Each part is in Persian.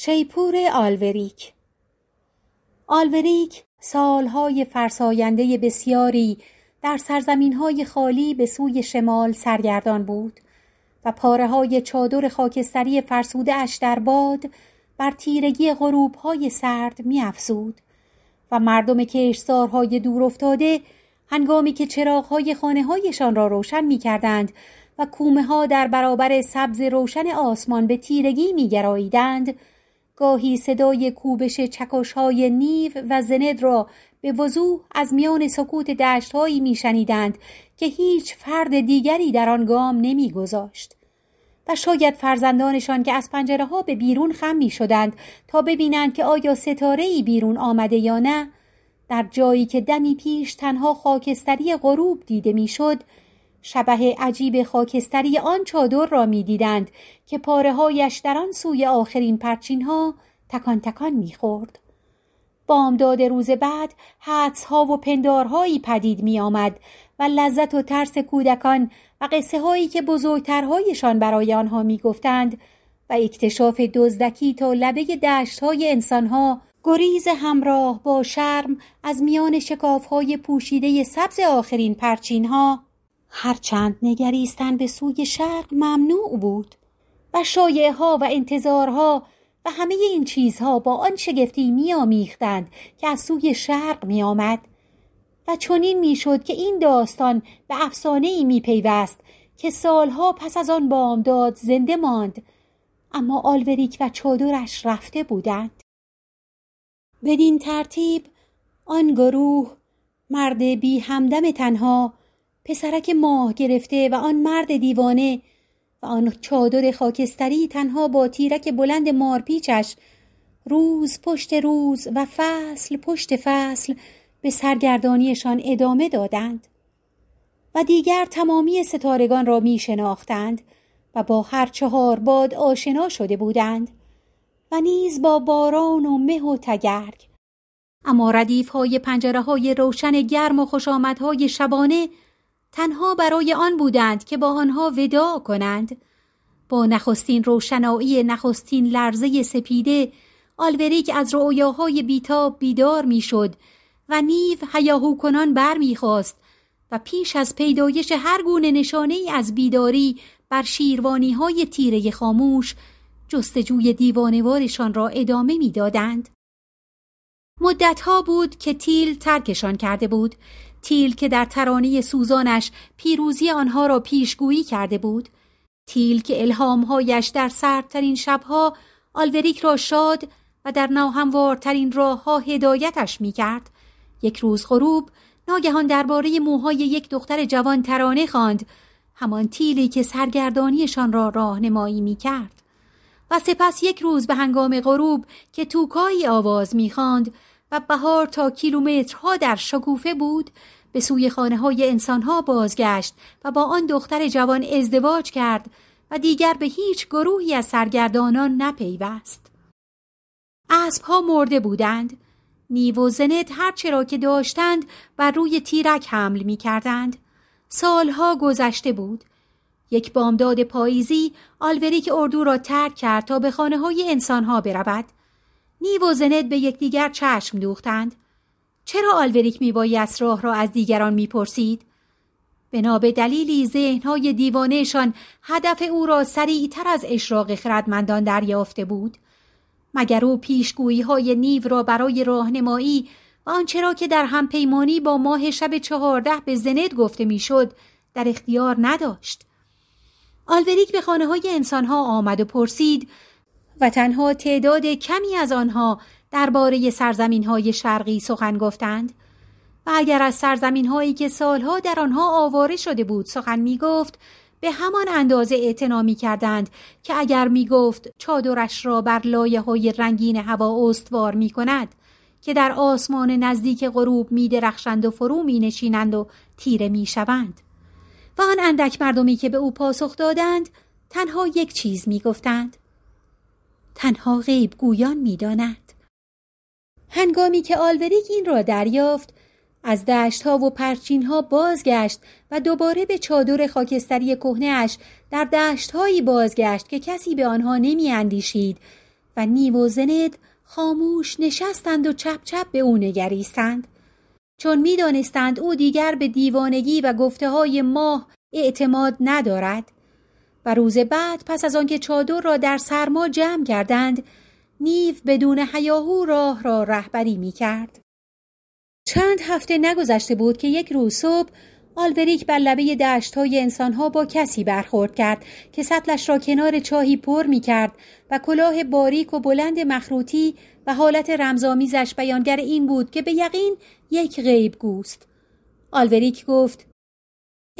شیپور آلوریک. آلوریک سالهای فرساینده بسیاری در سرزمینهای خالی به سوی شمال سرگردان بود و پاره های چادر خاکستری فرسوده اش در باد بر تیرگی غروبهای سرد می افزود و مردم کشتزارهای دور افتاده هنگامی که چراغهای خانه هایشان را روشن می کردند و کومه ها در برابر سبز روشن آسمان به تیرگی می گراییدند گاهی صدای کوبش چکش های نیو و زند را به وضوح از میان سکوت دشت هایی می شنیدند که هیچ فرد دیگری در آن گام نمی گذاشت. و شاید فرزندانشان که از پنجره ها به بیرون خم می شدند تا ببینند که آیا ستاره ای بیرون آمده یا نه در جایی که دمی پیش تنها خاکستری غروب دیده می‌شد شبه عجیب خاکستری آن چادر را می‌دیدند که پاره هایش در آن سوی آخرین پرچین ها تکان تکان می‌خورد. بامداد روز بعد حدس ها و پندارهایی پدید می آمد و لذت و ترس کودکان و قصه هایی که بزرگترهایشان برای آنها می گفتند و اکتشاف دزدکی تا لبه دشت های انسان ها گریز همراه با شرم از میان شکاف های پوشیده سبز آخرین پرچین ها هرچند نگریستن به سوی شرق ممنوع بود و شایعه ها و انتظارها و همه این چیزها با آن شگفتی میآمیختند که از سوی شرق می آمد و چنین می‌شد که این داستان به افسانه ای می پیوست که سالها پس از آن بامداد زنده ماند اما آلوریک و چادرش رفته بودند. بدین ترتیب آن گروه مرد بی همدم تنها پسرک ماه گرفته و آن مرد دیوانه و آن چادر خاکستری تنها با تیرک بلند مارپیچش روز پشت روز و فصل پشت فصل به سرگردانیشان ادامه دادند و دیگر تمامی ستارگان را می شناختند و با هر چهار باد آشنا شده بودند و نیز با باران و مه و تگرگ. اما ردیف های پنجره های روشن گرم و خوشامدهای شبانه تنها برای آن بودند که با آنها وداع کنند با نخستین روشنایی نخستین لرزه سپیده آلوریک از رؤیاهای بیتاب بیدار می‌شد و نیو هیاهو کنان بر می‌خواست و پیش از پیدایش هر گونه نشانه ای از بیداری بر شیروانی های تیره خاموش جستجوی دیوانوارشان را ادامه می‌دادند. مدتها بود که تیل ترکشان کرده بود تیل که در ترانه سوزانش پیروزی آنها را پیشگویی کرده بود تیل که الهامهایش در سردترین شبها آلوریک را شاد و در ناهموارترین راهها هدایتش می‌کرد. یک روز غروب ناگهان درباره موهای یک دختر جوان ترانه خواند. همان تیلی که سرگردانیشان را راهنمایی می‌کرد. و سپس یک روز به هنگام غروب که توکایی آواز می‌خواند و بهار تا کیلومترها در شکوفه بود به سوی خانه های انسانها بازگشت و با آن دختر جوان ازدواج کرد و دیگر به هیچ گروهی از سرگردانان نپیوست. اسبها مرده بودند. نیو و زنت هرچه را که داشتند بر روی تیرک حمل می کردند. سالها گذشته بود. یک بامداد پاییزی آلوریک اردو را ترک کرد تا به خانه های انسانها برود. نیو و زند به یکدیگر چشم دوختند. چرا آلوریک میبایست راه را از دیگران می‌پرسید؟ بنا به دلیلی ذهنهای دیوانهشان هدف او را سریعتر از اشراق خردمندان دریافته بود. مگر او پیشگویی های نیو را برای راهنمایی و آنچرا که در همپیمانی با ماه شب چهارده به زند گفته می‌شد در اختیار نداشت. آلوریک به خانه های انسان ها آمد و پرسید و تنها تعداد کمی از آنها درباره سرزمین های شرقی سخن گفتند و اگر از سرزمین هایی که سالها در آنها آواره شده بود سخن می گفت به همان اندازه اعتنا می کردند که اگر می گفت چادرش را بر لایه های رنگین هوا استوار می کند که در آسمان نزدیک غروب می درخشند و فرو می نشینند و تیره می شوند. و آن اندک مردمی که به او پاسخ دادند تنها یک چیز می گفتند. تنها غیب گویان می داند. هنگامی که آلوریک این را دریافت از دشت ها و پرچین ها بازگشت و دوباره به چادر خاکستری کهنهاش در دشت هایی بازگشت که کسی به آنها نمی اندیشید و نیو و زند خاموش نشستند و چپ چپ به او نگریستند چون می‌دانستند او دیگر به دیوانگی و گفته های ماه اعتماد ندارد و روز بعد پس از آنکه چادر را در سرما جمع کردند نیو بدون حیاهو راه را رهبری می کرد. چند هفته نگذشته بود که یک روز صبح آلوریک بر لبه دشت های انسانها با کسی برخورد کرد که سطلش را کنار چاهی پر می کرد و کلاه باریک و بلند مخروطی و حالت رمزآمیزش بیانگر این بود که به یقین یک غیب گوست. آلوریک گفت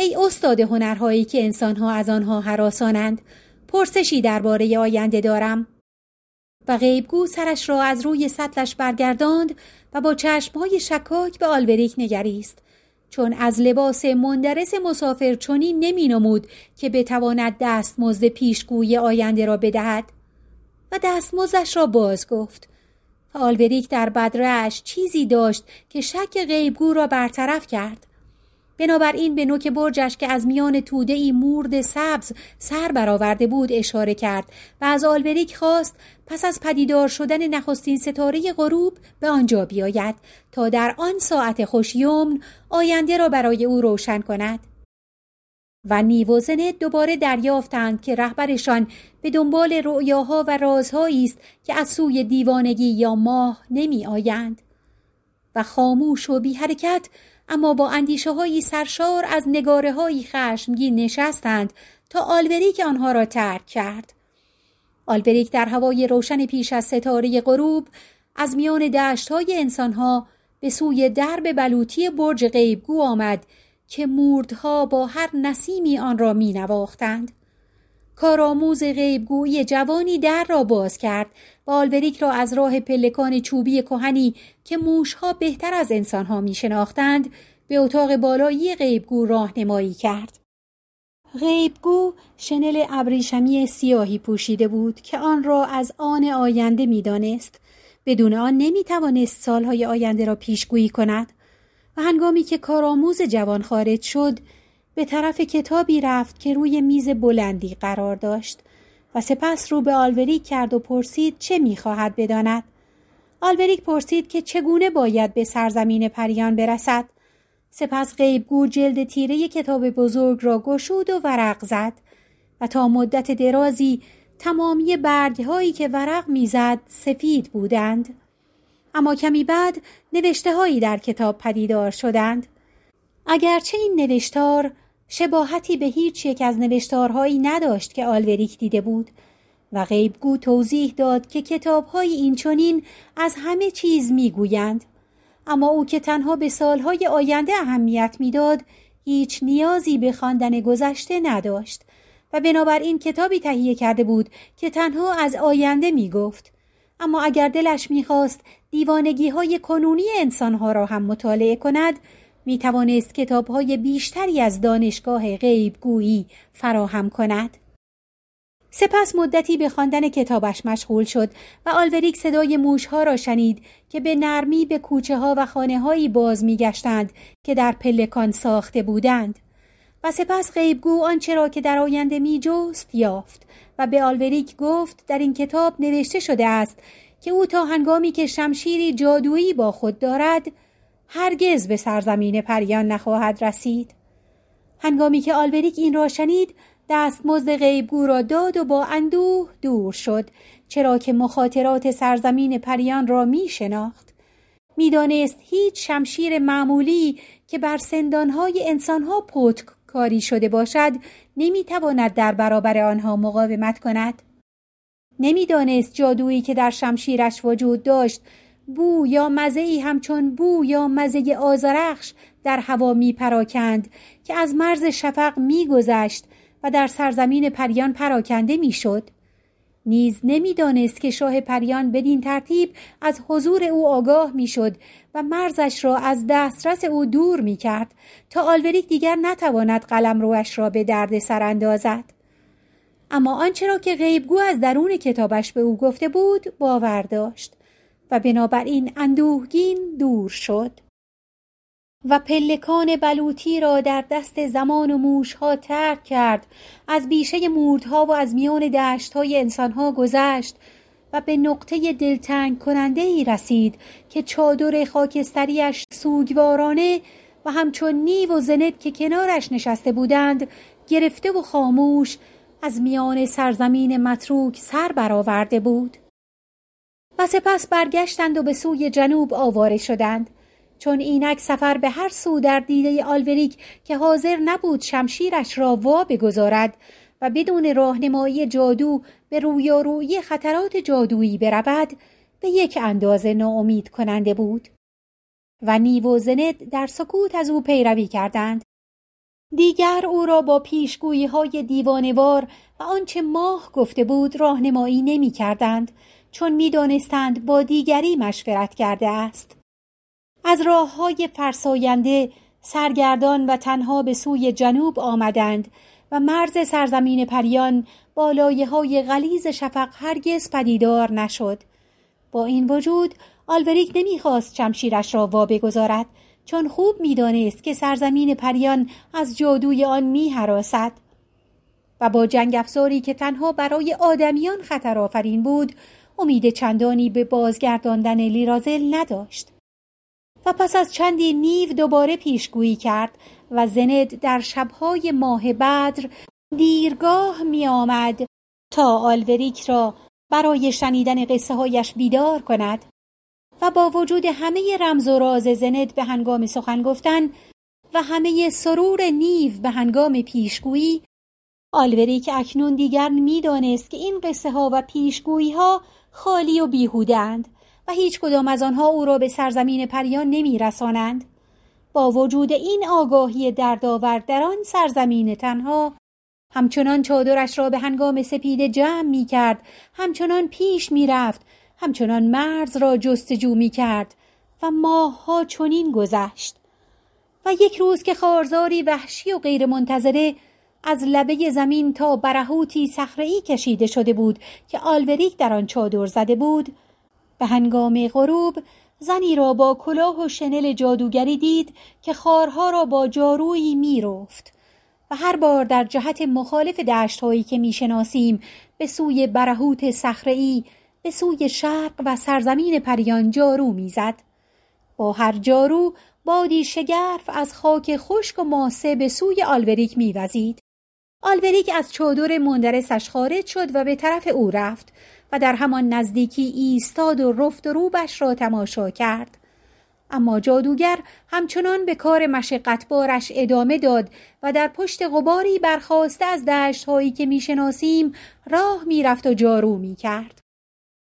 ای استاد هنرهایی که انسانها از آنها حراسانند پرسشی درباره آینده دارم. و غیبگو سرش را از روی سطلش برگرداند و با چشمهای شکاک به آلوریک نگریست. چون از لباس مندرس مسافر چنین نمی نمود که بتواند دستمزد پیشگوی آینده را بدهد. و دستمزدش را باز گفت. و آلوریک در بدرش چیزی داشت که شک غیبگو را برطرف کرد. بنابراین به نوک برجش که از میان توده ای مورد سبز سر برآورده بود اشاره کرد و از آلبریک خواست پس از پدیدار شدن نخستین ستاره غروب به آنجا بیاید تا در آن ساعت خوشیومن آینده را برای او روشن کند. و نیوزنه دوباره دریافتند که رهبرشان به دنبال رؤیاها و رازهایی است که از سوی دیوانگی یا ماه نمی آیند. و خاموش و بی حرکت اما با اندیشه هایی سرشار از نگاره هایی خشمگین نشستند تا آلبریک آنها را ترک کرد. آلبریک در هوای روشن پیش از ستاره غروب از میان دشت های انسان ها به سوی درب بلوطی برج غیبگو آمد که موردها با هر نسیمی آن را می نواختند. کارآموز غیبگویی جوانی در را باز کرد و آلبریک را از راه پلکان چوبی کهنی که موشها بهتر از انسانها می شناختند به اتاق بالایی غیبگو راهنمایی کرد. غیبگو شنل ابریشمی سیاهی پوشیده بود که آن را از آن آینده می دانست. بدون آن نمی توانست سالهای آینده را پیشگویی کند و هنگامی که کارآموز جوان خارج شد به طرف کتابی رفت که روی میز بلندی قرار داشت و سپس رو به آلوریک کرد و پرسید چه می‌خواهد بداند. آلوریک پرسید که چگونه باید به سرزمین پریان برسد. سپس غیبگو جلد تیره کتاب بزرگ را گشود و ورق زد و تا مدت درازی تمامی برگهایی که ورق می‌زد سفید بودند. اما کمی بعد نوشته هایی در کتاب پدیدار شدند. اگرچه این نوشتار شباهتی به هیچ یک از نوشتارهایی نداشت که آلوریک دیده بود و غیبگو توضیح داد که کتابهای اینچنین از همه چیز می‌گویند. اما او که تنها به سالهای آینده اهمیت می‌داد هیچ نیازی به خواندن گذشته نداشت و بنابراین کتابی تهیه کرده بود که تنها از آینده می‌گفت. اما اگر دلش می‌خواست دیوانگی های کنونی انسانها را هم مطالعه کند می توانست کتاب های بیشتری از دانشگاه غیبگویی فراهم کند. سپس مدتی به خواندن کتابش مشغول شد و آلوریک صدای موشها را شنید که به نرمی به کوچه ها و خانه هایی باز می گشتند که در پلکان ساخته بودند و سپس غیبگو آنچه را که در آینده می جست یافت و به آلوریک گفت در این کتاب نوشته شده است که او تا هنگامی که شمشیری جادویی با خود دارد هرگز به سرزمین پریان نخواهد رسید. هنگامی که آلبریک این را شنید دستمزد غیبگو را داد و با اندوه دور شد چرا که مخاطرات سرزمین پریان را می شناخت. می‌دانست هیچ شمشیر معمولی که بر سندانهای انسانها پتک کاری شده باشد نمی‌تواند در برابر آنها مقاومت کند. نمی‌دانست جادویی که در شمشیرش وجود داشت بو یا مزه ای همچون بو یا مزه آزرخش در هوا می پراکند که از مرز شفق می گذشت و در سرزمین پریان پراکنده می‌شد نیز نمی‌دانست که شاه پریان بدین ترتیب از حضور او آگاه می‌شد و مرزش را از دسترس او دور می کرد تا آلوریک دیگر نتواند قلم روش را به درد سر اندازد. اما آنچه را که غیبگو از درون کتابش به او گفته بود باور داشت و بنابراین اندوهگین دور شد. و پلکان بلوطی را در دست زمان و موشها ترک کرد از بیشه موردها و از میان دشتهای انسانها گذشت و به نقطه دلتنگ کننده ای رسید که چادر خاکستریش سوگوارانه و همچون نیو و زند که کنارش نشسته بودند گرفته و خاموش از میان سرزمین متروک سر برآورده بود و سپس برگشتند و به سوی جنوب آواره شدند. چون اینک سفر به هر سو در دیده آلوریک که حاضر نبود شمشیرش را وا بگذارد و بدون راهنمایی جادو به رویارویی خطرات جادویی برود به یک اندازه ناامید کننده بود. و نیو و زند در سکوت از او پیروی کردند. دیگر او را با پیشگویی های دیوانوار و آنچه ماه گفته بود راهنمایی نمی کردند چون می دانستند با دیگری مشورت کرده است از راه های فرساینده سرگردان و تنها به سوی جنوب آمدند و مرز سرزمین پریان با لایه های غلیز شفق هرگز پدیدار نشد. با این وجود آلوریک نمی‌خواست شمشیرش را وا بگذارد چون خوب می‌دانست که سرزمین پریان از جادوی آن میهراسد. و با جنگ افزاری که تنها برای آدمیان خطر آفرین بود امید چندانی به بازگرداندن لیرازل نداشت. و پس از چندی نیو دوباره پیشگویی کرد و زند در شبهای ماه بدر دیرگاه می آمد تا آلوریک را برای شنیدن قصه هایش بیدار کند. و با وجود همه رمز و راز زند به هنگام سخن گفتن و همه سرور نیو به هنگام پیشگویی آلوریک اکنون دیگر می‌دانست که این قصه ها و پیشگویی ها خالی و بیهودند و هیچ کدام از آنها او را به سرزمین پریان نمی رسانند. با وجود این آگاهی دردآور در آن سرزمین تنها همچنان چادرش را به هنگام سپید جمع می کرد همچنان پیش می رفت همچنان مرز را جستجو می کرد و ماهها چنین گذشت. و یک روز که خارزاری وحشی و غیر منتظره از لبه زمین تا برهوتی صخره‌ای کشیده شده بود که آلوریک در آن چادر زده بود به هنگام غروب زنی را با کلاه و شنل جادوگری دید که خارها را با جارویی می‌رفت. و هر بار در جهت مخالف دشتهایی که می‌شناسیم به سوی برهوت صخره‌ای به سوی شرق و سرزمین پریان جارو می‌زد. با هر جارو بادی شگرف از خاک خشک و ماسه به سوی آلوریک میوزید. آلوریک از چادر مندرسش خارج شد و به طرف او رفت و در همان نزدیکی ایستاد و رفت و روبش را تماشا کرد. اما جادوگر همچنان به کار مشقتبارش ادامه داد و در پشت غباری برخواسته از دشت هایی که می‌شناسیم راه می‌رفت و جارو می‌کرد.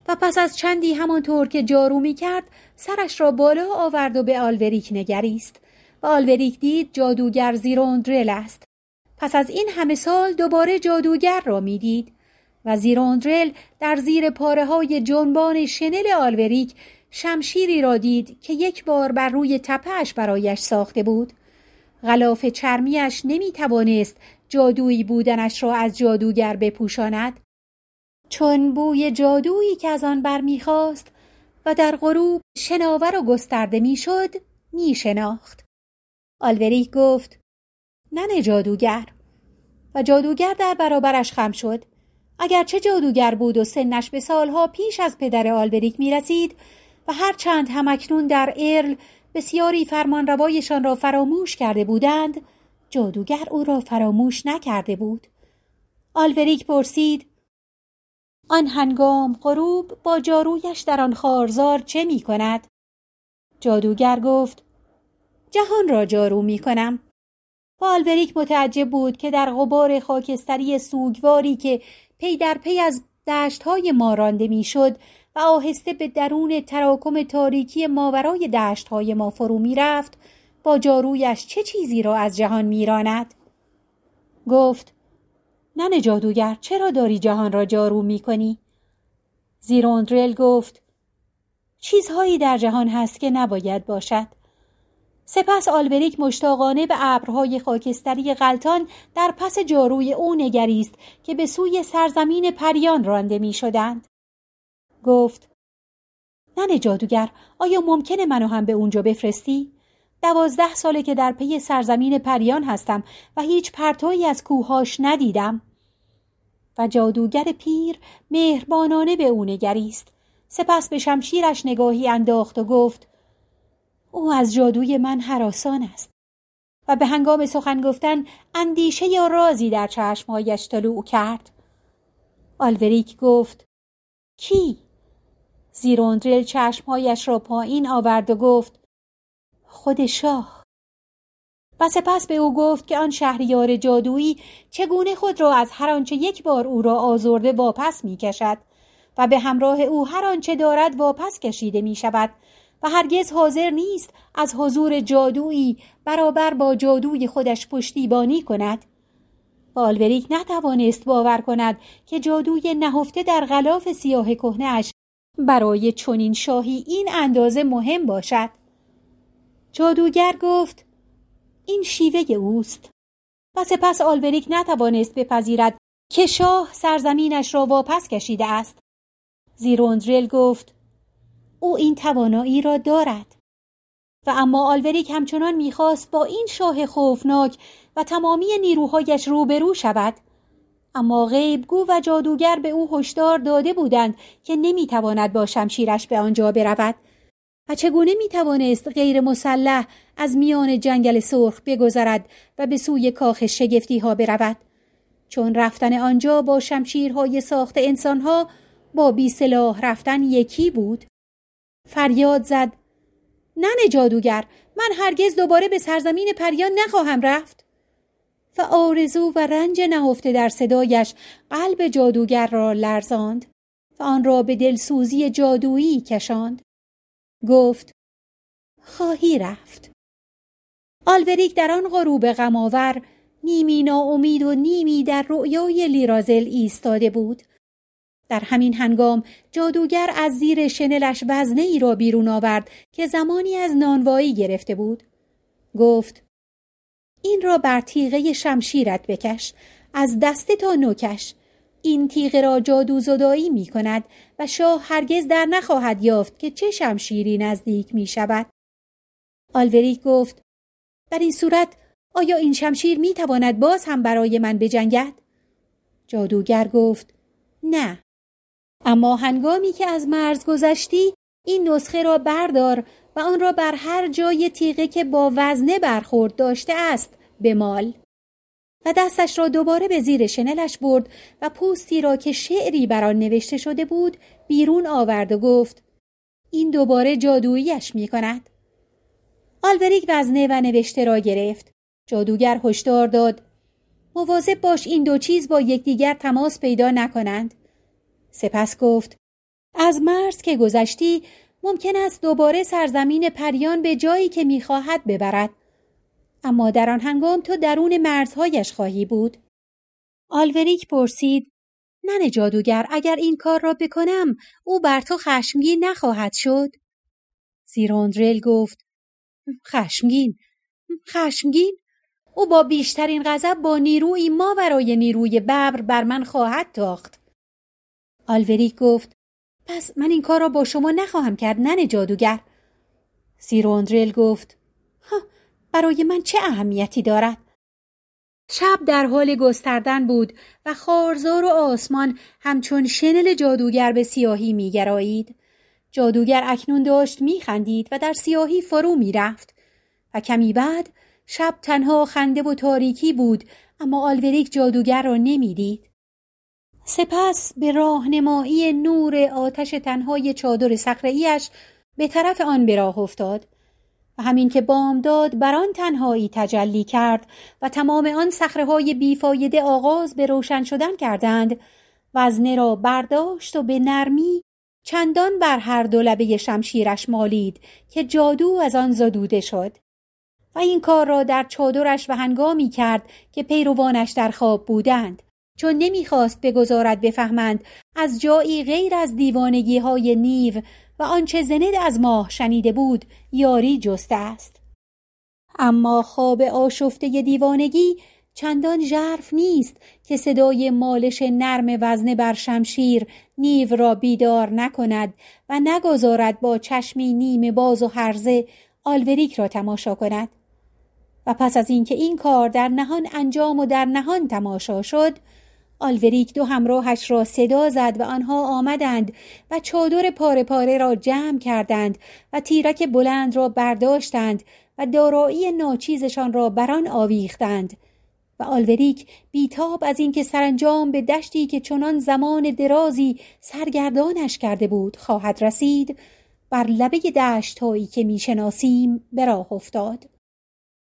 و پس از چندی همانطور که جارو می‌کرد سرش را بالا آورد و به آلوریک نگریست. و آلوریک دید جادوگر زیروندرل است. پس از این همه سال دوباره جادوگر را می‌دید. و زیروندرل در زیر پاره های جنبان شنل آلوریک شمشیری را دید که یک بار بر روی تپهش برایش ساخته بود. غلاف چرمیش نمی توانست جادویی بودنش را از جادوگر بپوشاند. چون بوی جادویی که از آن برمیخواست و در غروب شناور و گسترده می‌شد می شناخت آلوریک گفت ننه جادوگر. و جادوگر در برابرش خم شد. اگرچه جادوگر بود و سنش به سالها پیش از پدر آلبریک می رسید و هرچند همکنون در ارل بسیاری فرمانروایشان را فراموش کرده بودند جادوگر او را فراموش نکرده بود. آلوریک پرسید آن هنگام غروب با جارویش در آن خارزار چه می کند؟ جادوگر گفت جهان را جارو می کنم و آلوریک متعجب بود که در غبار خاکستری سوگواری که پی در پی از دشتهای ما رانده می‌شد و آهسته به درون تراکم تاریکی ماورای دشتهای ما فرو می‌رفت با جارویش چه چیزی را از جهان میراند گفت نن جادوگر چرا داری جهان را جارو می کنی؟ زیروندرل گفت چیزهایی در جهان هست که نباید باشد. سپس آلبریک مشتاقانه به ابرهای خاکستری غلطان در پس جاروی او نگریست که به سوی سرزمین پریان رانده می شدند. گفت نن جادوگر آیا ممکنه منو هم به اونجا بفرستی؟ دوازده ساله که در پی سرزمین پریان هستم و هیچ پرتویی از کوهاش ندیدم. و جادوگر پیر مهربانانه به او نگریست. سپس به شمشیرش نگاهی انداخت و گفت او از جادوی من حراسان است و به هنگام سخن گفتن اندیشه یا رازی در چشمهایش طلوع کرد آلوریک گفت کی؟ زیروندرل چشمهایش را پایین آورد و گفت خود شاه و سپس به او گفت که آن شهریار جادویی چگونه خود را از هر آنچه یک بار او را آزرده واپس می کشد و به همراه او هر آنچه دارد واپس کشیده می شود و هرگز حاضر نیست از حضور جادویی برابر با جادوی خودش پشتیبانی کند. آلبریک نتوانست باور کند که جادوی نهفته در غلاف سیاه کهنهاش برای چنین شاهی این اندازه مهم باشد. جادوگر گفت این شیوه اوست. و سپس آلبریک نتوانست بپذیرد که شاه سرزمینش را واپس کشیده است. زیروندرل گفت او این توانایی را دارد. و اما آلوریک همچنان می‌خواست با این شاه خوفناک و تمامی نیروهایش روبرو شود. اما غیبگو و جادوگر به او هشدار داده بودند که نمی‌تواند با شمشیرش به آنجا برود. و چگونه می‌توانست غیر مسلح از میان جنگل سرخ بگذرد و به سوی کاخ شگفتی ها برود؟ چون رفتن آنجا با شمشیرهای ساخت انسانها با بی سلاح رفتن یکی بود. فریاد زد نن جادوگر من هرگز دوباره به سرزمین پریان نخواهم رفت. و آرزو و رنج نهفته در صدایش قلب جادوگر را لرزاند و آن را به دلسوزی جادویی کشاند. گفت خواهی رفت. آلوریک در آن غروب غماور نیمی ناامید و نیمی در رؤیای لیرازل ایستاده بود. در همین هنگام جادوگر از زیر شنلش وزنه ای را بیرون آورد که زمانی از نانوایی گرفته بود. گفت این را بر تیغه شمشیرت بکش از دست تا نوکش. این تیغه را جادو زدایی می کند و شاه هرگز در نخواهد یافت که چه شمشیری نزدیک می شود. آلوریک گفت در این صورت آیا این شمشیر می تواند باز هم برای من بجنگد؟ جادوگر گفت نه اما هنگامی که از مرز گذشتی این نسخه را بردار و آن را بر هر جای تیغه که با وزنه برخورد داشته است بمال و دستش را دوباره به زیر شنلش برد و پوستی را که شعری بر آن نوشته شده بود بیرون آورد و گفت این دوباره جادوییش می کند. آلوریک وزنه و نوشته را گرفت. جادوگر هشدار داد مواظب باش این دو چیز با یکدیگر تماس پیدا نکنند. سپس گفت از مرز که گذشتی ممکن است دوباره سرزمین پریان به جایی که می‌خواهد ببرد اما در آن هنگام تو درون مرزهایش خواهی بود؟ آلوریک پرسید نن جادوگر اگر این کار را بکنم او بر تو خشمگین نخواهد شد؟ زیروندرل گفت خشمگین خشمگین؟ او با بیشترین غضب با نیروی ما برای نیروی ببر بر من خواهد تاخت. آلوریک گفت پس من این کار را با شما نخواهم کرد نن جادوگر. سیروندرل گفت برای من چه اهمیتی دارد؟ شب در حال گستردن بود و خارزار و آسمان همچون شنل جادوگر به سیاهی میگرایید. جادوگر اکنون داشت میخندید و در سیاهی فرو می‌رفت و کمی بعد شب تنها خنده و تاریکی بود اما آلوریک جادوگر را نمی‌دید. سپس به راهنمایی نور آتش تنهای چادر سخرهیش به طرف آن به راه افتاد. و همین که بامداد بر آن تنهایی تجلی کرد و تمام آن سخره های بیفایده آغاز به روشن شدن کردند وزنه را برداشت و به نرمی چندان بر هر دو لبه شمشیرش مالید که جادو از آن زدوده شد. و این کار را در چادرش و هنگامی کرد که پیروانش در خواب بودند. چون نمی‌خواست بگذارد بفهمند از جایی غیر از دیوانگی های نیو و آنچه زند از ماه شنیده بود یاری جسته است. اما خواب آشفته دیوانگی چندان ژرف نیست که صدای مالش نرم وزنه بر شمشیر نیو را بیدار نکند و نگذارد با چشمی نیم باز و هرزه آلوریک را تماشا کند. و پس از اینکه این کار در نهان انجام و در نهان تماشا شد آلوریک دو همراهش را صدا زد و آنها آمدند و چادر پاره پاره را جمع کردند و تیرک بلند را برداشتند و دارایی ناچیزشان را بران آویختند. و آلوریک بیتاب از اینکه سرانجام به دشتی که چنان زمان درازی سرگردانش کرده بود خواهد رسید بر لبه دشتهایی که می‌شناسیم به راه افتاد.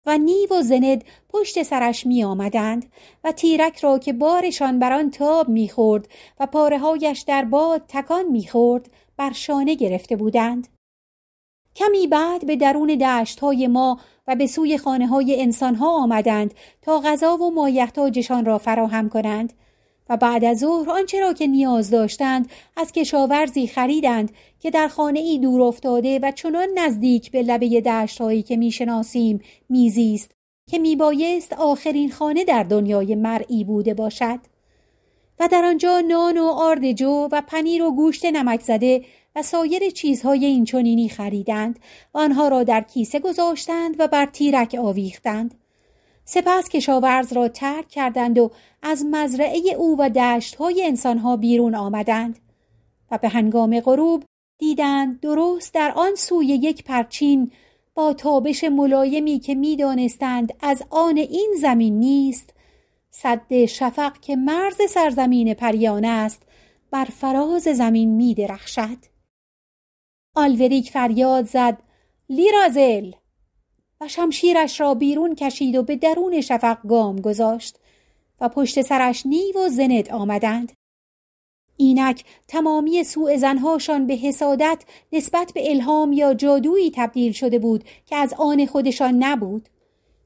و نیو و زند پشت سرش می آمدند و تیرک را که بارشان بر آن تاب می‌خورد و پارههایش در باد تکان می‌خورد بر شانه گرفته بودند. کمی بعد به درون دشت های ما و به سوی خانه های انسان ها آمدند تا غذا و مایحتاجشان را فراهم کنند و بعد از ظهر آنچه را که نیاز داشتند از کشاورزی خریدند که در خانه ای دور افتاده و چنان نزدیک به لبه دشت هایی که می‌شناسیم میزیست که میبایست آخرین خانه در دنیای مرئی بوده باشد. و در آنجا نان و آرد جو و پنیر و گوشت نمک زده و سایر چیزهای اینچنینی خریدند و آنها را در کیسه گذاشتند و بر تیرک آویختند. سپس کشاورز را ترک کردند و از مزرعه او و دشتهای انسانها بیرون آمدند و به هنگام غروب دیدند درست در آن سوی یک پرچین با تابش ملایمی که می‌دانستند از آن این زمین نیست صد شفق که مرز سرزمین پریان است بر فراز زمین می درخشد. آلوریک فریاد زد لیرازل و شمشیرش را بیرون کشید و به درون شفق گام گذاشت و پشت سرش نیو و زند آمدند. اینک تمامی سوء زنهاشان به حسادت نسبت به الهام یا جادویی تبدیل شده بود که از آن خودشان نبود.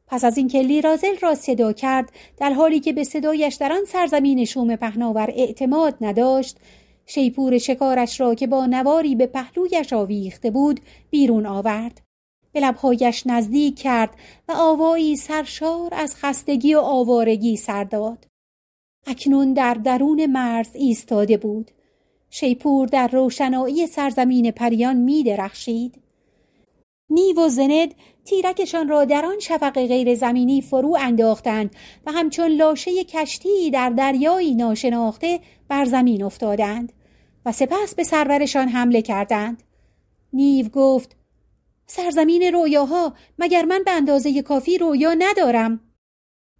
پس از اینکه لیرازل را صدا کرد در حالی که به صدایش در آن سرزمین شوم پهناور اعتماد نداشت شیپور شکارش را که با نواری به پهلویش آویخته بود بیرون آورد به لبهایش نزدیک کرد و آوایی سرشار از خستگی و آوارگی سر داد. اکنون در درون مرز ایستاده بود. شیپور در روشنایی سرزمین پریان می درخشید. نیو و زند تیرکشان را در آن شفق غیر زمینی فرو انداختند و همچون لاشه کشتی در دریایی ناشناخته بر زمین افتادند و سپس به سرورشان حمله کردند. نیو گفت سرزمین رویاها مگر من به اندازه کافی رویا ندارم؟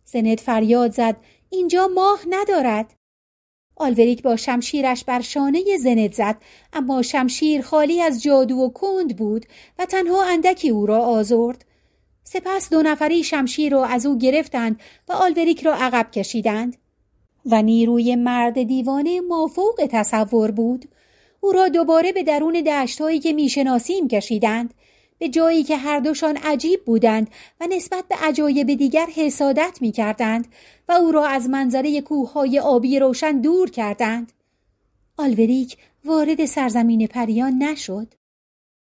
زند فریاد زد اینجا ماه ندارد. آلوریک با شمشیرش بر شانه زند زد اما شمشیر خالی از جادو و کند بود و تنها اندکی او را آزرد. سپس دو نفری شمشیر را از او گرفتند و آلوریک را عقب کشیدند. و نیروی مرد دیوانه مافوق تصور بود. او را دوباره به درون دشتهایی که می‌شناسیم کشیدند. به جایی که هر دوشان عجیب بودند و نسبت به عجایب دیگر حسادت می کردند و او را از منظره کوههای آبی روشن دور کردند. آلوریک وارد سرزمین پریان نشد.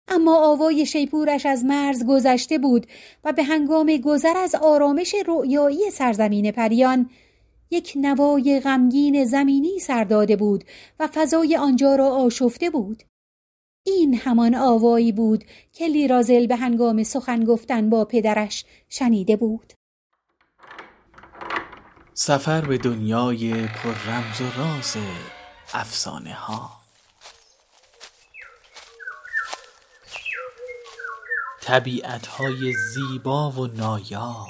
اما آوای شیپورش از مرز گذشته بود و به هنگام گذر از آرامش رؤیایی سرزمین پریان یک نوای غمگین زمینی سر داده بود و فضای آنجا را آشفته بود. این همان آوایی بود که لیرازل به هنگام سخن گفتن با پدرش شنیده بود. سفر به دنیای پر رمز و راز افسانه ها. طبیعت های زیبا و نایاب.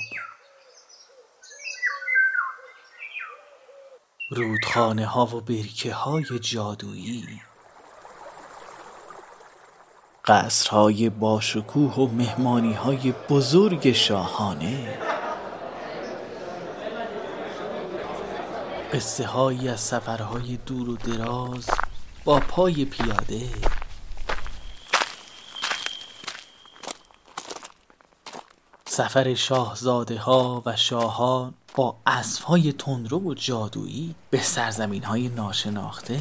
رودخانه ها و برکه های جادویی. قصرهای باشکوه و مهمانی های بزرگ شاهانه. قصه هایی از سفرهای دور و دراز با پای پیاده. سفر شاهزاده ها و شاهان با اسبهای تندرو و جادویی به سرزمین های ناشناخته.